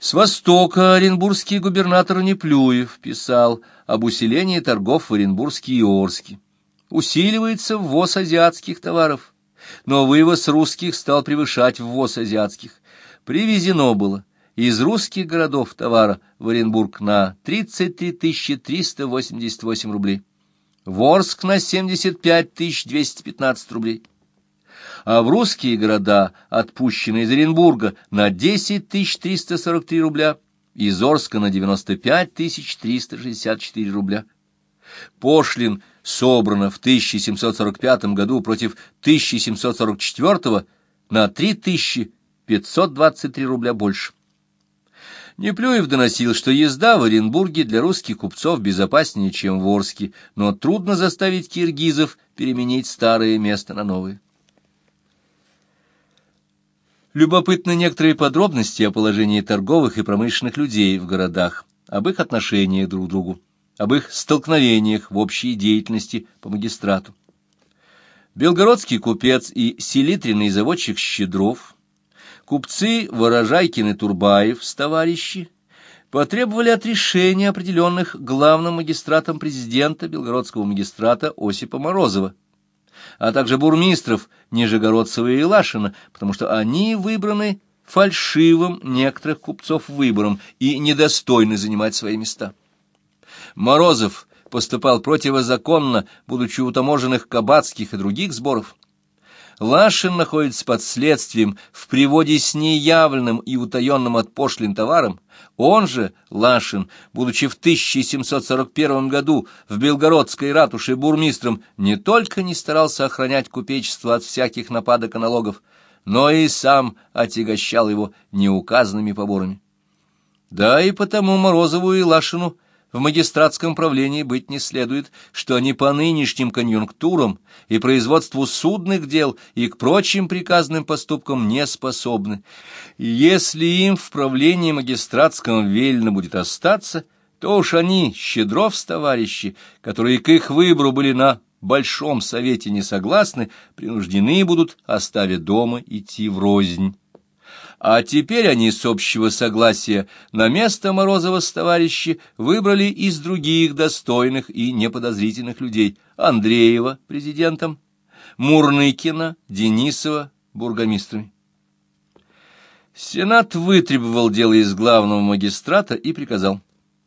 С востока оренбургский губернатор Неплюев писал об усилении торгов в Оренбургске и Орске. Усиливается ввоз азиатских товаров, но вывоз русских стал превышать ввоз азиатских. Привезено было из русских городов товара в Оренбург на 33 388 рублей, в Орск на 75 215 рублей а в русские города отпущено из Оренбурга на 10 343 рубля, из Орска на 95 364 рубля. Пошлин собрано в 1745 году против 1744 на 3523 рубля больше. Неплюев доносил, что езда в Оренбурге для русских купцов безопаснее, чем в Орске, но трудно заставить киргизов переменить старое место на новое. Любопытны некоторые подробности о положении торговых и промышленных людей в городах, об их отношениях друг к другу, об их столкновениях в общей деятельности по магистрату. Белгородский купец и селитренный заводчик Щедров, купцы Ворожайкин и Турбаев с товарищи, потребовали отрешения определенных главным магистратом президента Белгородского магистрата Осипа Морозова, а также бурмистров Нижегородцева и Лашина, потому что они выбраны фальшивым некоторых купцов выбором и недостойны занимать свои места. Морозов поступал противозаконно, будучи у таможенных кабацких и других сборов. Лашин находится под следствием в приводе с неявленным и утаенным от пошлин товаром, он же, Лашин, будучи в 1741 году в Белгородской ратуше бурмистром, не только не старался охранять купечество от всяких нападок и налогов, но и сам отягощал его неуказанными поборами. Да и потому Морозову и Лашину – в магистратском правлении быть не следует, что они по нынешним конъюнктурам и производству судных дел и к прочим приказным поступкам не способны. Если им в правлении магистратском велено будет остаться, то уж они, Щедров товарищи, которые к их выбору были на Большом Совете не согласны, принуждены будут, оставя дома, идти в рознь. А теперь они с общего согласия на место Морозова с товарищи выбрали из других достойных и неподозрительных людей Андреева президентом, Мурныкина, Денисова бургомистрами. Сенат вытребовал дело из главного магистрата и приказал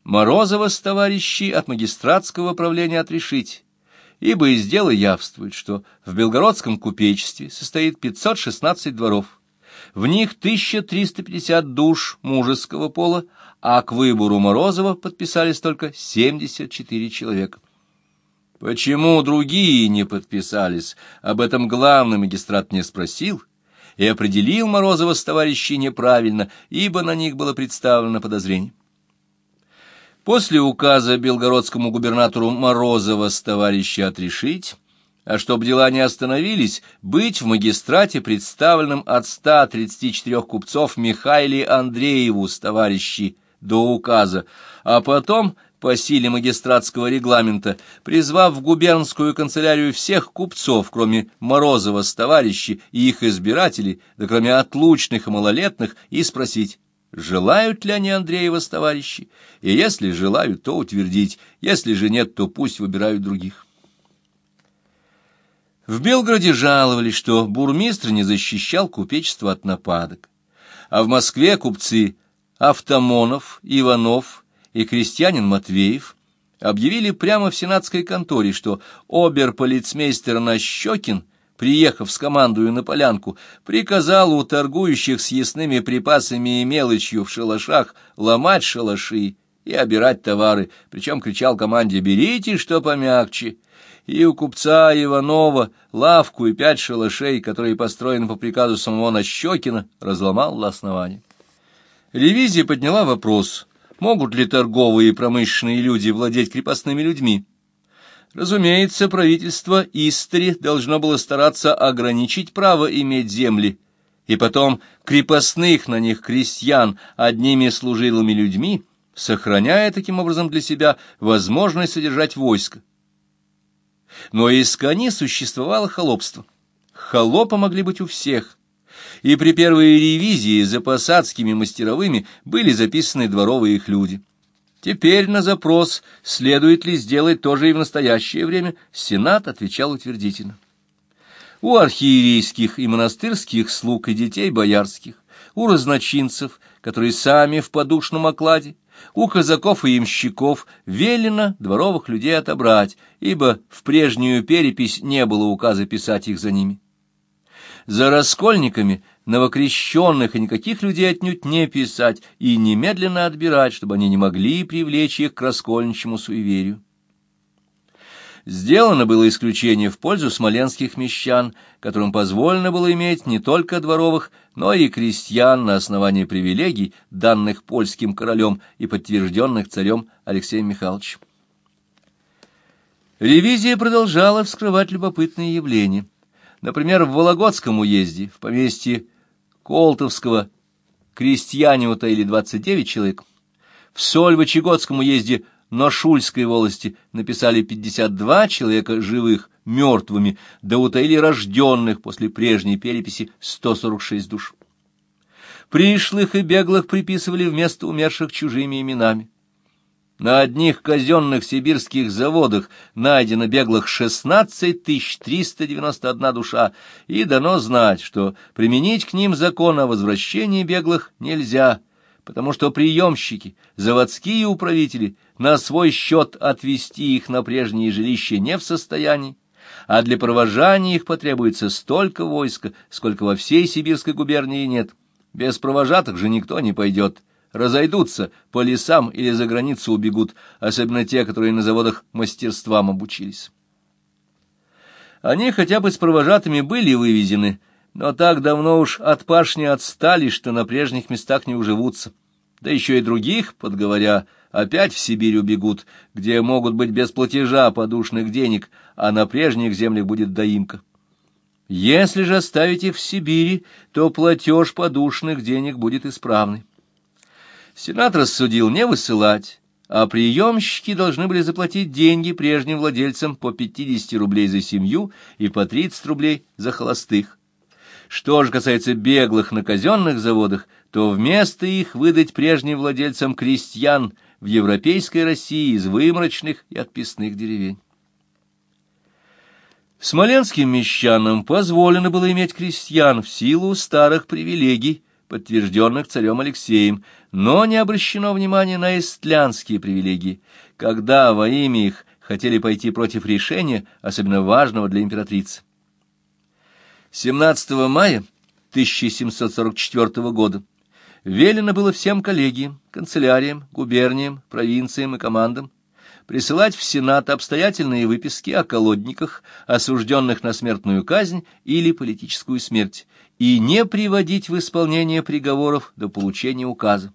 Морозова с товарищи от магистратского правления отрешить, ибо из дела явствует, что в Белгородском купечестве состоит 516 дворов, в них 1350 душ мужеского пола, а к выбору Морозова подписались только 74 человека. Почему другие не подписались, об этом главный магистрат не спросил и определил Морозова с товарищей неправильно, ибо на них было представлено подозрение. После указа белгородскому губернатору Морозова с товарища отрешить, а чтобы дела не остановились, быть в магистрате представленным от 134 купцов Михаиле Андрееву с товарищи до указа, а потом, по силе магистратского регламента, призвав в губернскую канцелярию всех купцов, кроме Морозова с товарищи и их избирателей, да кроме отлучных и малолетных, и спросить, желают ли они Андреева с товарищи, и если желают, то утвердить, если же нет, то пусть выбирают других. В Белгороде жаловались, что бурмистр не защищал купечество от нападок, а в Москве купцы Автомонов, Иванов и крестьянин Матвеев объявили прямо в сенатской конторе, что обер-полицмейстер Нащекин, приехав с командою на полянку, приказал у торгующих с ясными припасами и мелочью в шалашах ломать шалаши и обирать товары, причем кричал команде «Берите, что помягче!» И у купца Иванова лавку и пять шалашей, которые построены по приказу самого Нащекина, разломал до основания. Ревизия подняла вопрос, могут ли торговые и промышленные люди владеть крепостными людьми. Разумеется, правительство Истри должно было стараться ограничить право иметь земли, и потом крепостных на них крестьян одними служилыми людьми, сохраняя таким образом для себя возможность содержать войско. Но из кони существовало холопство. Холопы могли быть у всех, и при первой ревизии за посадскими мастеровыми были записаны дворовые их люди. Теперь на запрос, следует ли сделать то же и в настоящее время, Сенат отвечал утвердительно. У архиерейских и монастырских слуг и детей боярских, у разночинцев, которые сами в подушном окладе, у казаков и имщиков велено дворовых людей отобрать, ибо в прежнюю перепись не было указа писать их за ними. За раскольниками новокрещенных и никаких людей отнюдь не писать и немедленно отбирать, чтобы они не могли привлечь их к раскольничьему суеверию. Сделано было исключение в пользу смоленских мещан, которым позволено было иметь не только дворовых, но и крестьян на основании привилегий, данных польским королем и подтвержденных царем Алексеем Михайловичем. Ревизия продолжала вскрывать любопытные явления. Например, в Вологодском уезде, в поместье Колтовского, крестьяне утаили 29 человек, в Сольвычегодском уезде Ношульской волости написали 52 человека живых мертвыми, да утаили рожденных после прежней переписи 146 душ. Пришлых и беглых приписывали вместо умерших чужими именами. На одних казенных сибирских заводах найдено беглых 16 391 душа, и дано знать, что применить к ним закон о возвращении беглых нельзя, потому что приемщики, заводские управители на свой счет отвести их на прежние жилища не в состоянии, а для провожания их потребуется столько войска, сколько во всей сибирской губернии нет. Без провожатых же никто не пойдет разойдутся по лесам или за границу убегут, особенно те, которые на заводах мастерствам обучились. Они хотя бы с провожатыми были вывезены, но так давно уж от пашни отстали, что на прежних местах не уживутся. Да еще и других, подговоря, опять в Сибирь убегут, где могут быть без платежа подушных денег, а на прежних землях будет доимка. Если же оставить их в Сибири, то платеж подушных денег будет исправный. Сенат рассудил не высылать, а приемщики должны были заплатить деньги прежним владельцам по 50 рублей за семью и по 30 рублей за холостых. Что же касается беглых на казенных заводах, то вместо их выдать прежним владельцам крестьян в европейской России из выморочных и отписных деревень. Смоленским мещанам позволено было иметь крестьян в силу старых привилегий, подтвержденных царем Алексеем, но не обращено внимания на эстлянские привилегии, когда во имя их хотели пойти против решения, особенно важного для императрицы. 17 мая 1744 года велено было всем коллегиям, канцеляриям, губерниям, провинциям и командам присылать в Сенат обстоятельные выписки о колодниках, осужденных на смертную казнь или политическую смерть, и не приводить в исполнение приговоров до получения указа.